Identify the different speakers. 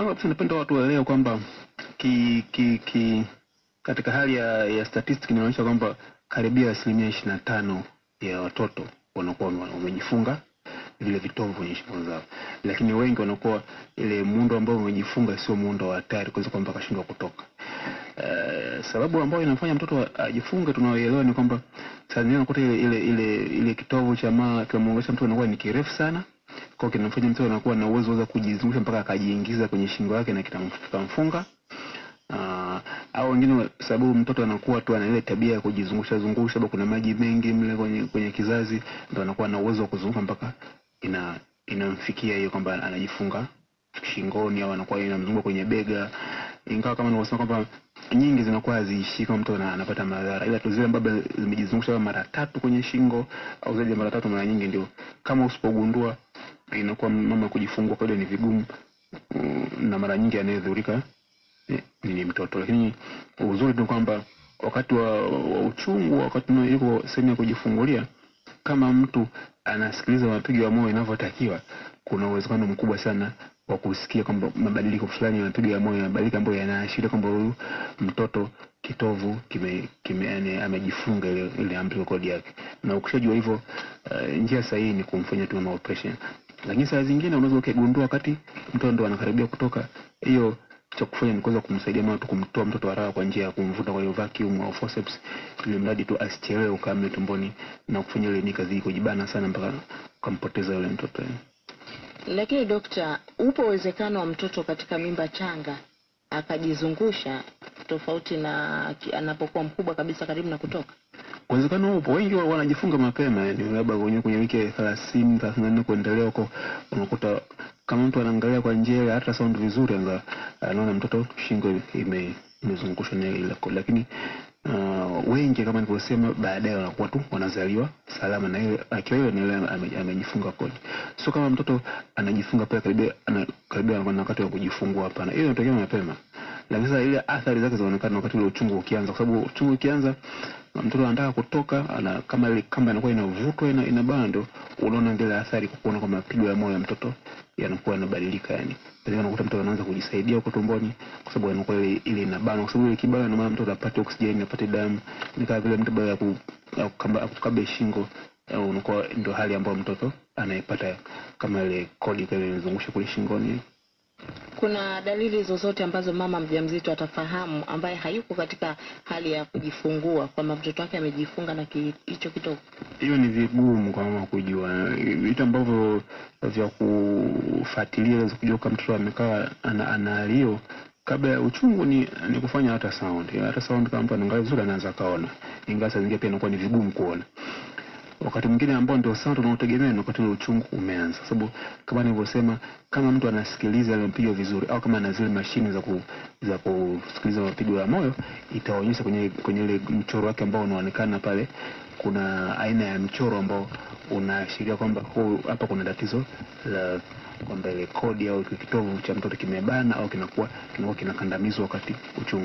Speaker 1: Kwanza kabisa napenda watu waelewe kwamba ki, ki, ki, katika hali ya, ya statistics inaonyesha kwamba karibia asilimia ishirini na tano ya watoto wanakuwa wamejifunga vile vitovu kwenye shingo zao, lakini wengi wanakuwa ile muundo ambao wamejifunga sio muundo wa hatari kuweza kwamba akashindwa kutoka. Uh, sababu ambayo inafanya mtoto ajifunge tunaoelewa ni kwamba zingine unakuta ile ile ile ile kitovu cha maa kinamwongesha mtu anakuwa ni kirefu sana kwa kinamfanya mtu anakuwa na uwezo wa kujizungusha mpaka akajiingiza kwenye shingo yake na kitamfunga. Uh, au wengine sababu mtoto anakuwa tu ana ile tabia ya kujizungusha zungusha, sababu kuna maji mengi mle kwenye kwenye kizazi, ndio anakuwa na uwezo wa kuzunguka mpaka ina inamfikia hiyo kwamba anajifunga shingoni au anakuwa inamzunguka kwenye bega, ingawa kama nilivyosema kwamba nyingi zinakuwa haziishii kama mtu anapata madhara, ila tu zile ambazo zimejizungusha mara tatu kwenye shingo au zaidi ya mara tatu, mara nyingi ndio. Kama usipogundua inakuwa mama kujifungua kwa ni vigumu na mara nyingi anayedhurika ni, ni mtoto. Lakini uzuri ni kwamba wakati wa, wa uchungu, wakati yuko sehemu ya kujifungulia, kama mtu anasikiliza mapigo ya moyo inavyotakiwa, kuna uwezekano mkubwa sana wa kusikia kwamba mabadiliko fulani ya mapigo ya moyo yanabadilika, ambayo yanaashiria kwamba huyu mtoto kitovu kime, kime yani amejifunga ile, ile umbilical cord yake, na ukishajua hivyo uh, njia sahihi ni kumfanyia tu operation. Lakini saa zingine unaweza ukigundua wakati mtoto ndo anakaribia kutoka, hiyo cha kufanya ni kuweza kumsaidia mama tu kumtoa mtoto haraka kwa njia ya kumvuta kwa hiyo vacuum au forceps, ili mradi tu asichelewe ukamle tumboni na kufanya ile ni kazi kujibana sana mpaka ukampoteza yule mtoto.
Speaker 2: Lakini dokta, upo uwezekano wa mtoto katika mimba changa akajizungusha tofauti na anapokuwa mkubwa kabisa karibu na kutoka?
Speaker 1: Uwezekano upo, wengi wa- wanajifunga mapema, yani labda kwenye kwenye wiki ya thelathini thelathini na nne kuendelea huko, unakuta kama mtu anaangalia kwa njia ya ultrasound vizuri, anga anaona mtoto shingo ime imezungushwa na ile lakini uh, wengi kama nilivyosema, baadaye wanakuwa tu wanazaliwa salama na ile akiwa ile ni ile ame- amejifunga kodi. So kama mtoto anajifunga pale karibia ana, karibia na wakati wa kujifungua, hapana, hiyo inatokea mapema. Lakini sasa ile athari zake zinaonekana wakati ule uchungu ukianza, kwa sababu uchungu ukianza mtoto anataka kutoka ana, kama ile kamba inakuwa inavutwa ina, ina bando, unaona ndio athari kwa kuona kwamba mapigo ya moyo ya mtoto yanakuwa yanabadilika, yani pengine unakuta mtoto anaanza kujisaidia huko tumboni, kwa sababu anakuwa ile ile inabana, kwa sababu ile kibana, ndio maana mtoto apate oksijeni apate damu, ni kama vile mtu baada ya ku- kukamba- kukabe shingo eh, unakuwa ndio hali ambayo mtoto anaipata kama ile kodi kile inazungusha kule shingoni.
Speaker 2: Kuna dalili zozote ambazo mama mjamzito atafahamu ambaye hayuko katika hali ya kujifungua kwamba mtoto wake amejifunga na hicho kitovu?
Speaker 1: hiyo ni vigumu kwa mama kujua vitu ambavyo vya kufuatilia ili kujua kama mtoto amekaa ana, analio kabla ya uchungu ni, ni kufanya ultrasound. Ultrasound kama mtu anaangalia vizuri anaweza kaona, ingawa saa zingine pia inakuwa ni vigumu kuona. Wakati mwingine ambao ndio sana tunaotegemea ni wakati ule uchungu umeanza, sababu kama nilivyosema, kama mtu anasikiliza ile mapigo vizuri au kama ana zile mashine za ku, za kusikiliza mapigo ya moyo, itaonyesha kwenye kwenye ile mchoro wake ambao unaonekana pale, kuna aina ya mchoro ambao unaashiria kwamba hapa kuna tatizo la kwamba ile kodi au kitovu cha mtoto kimebana au kinakuwa kinakuwa kinakandamizwa wakati uchungu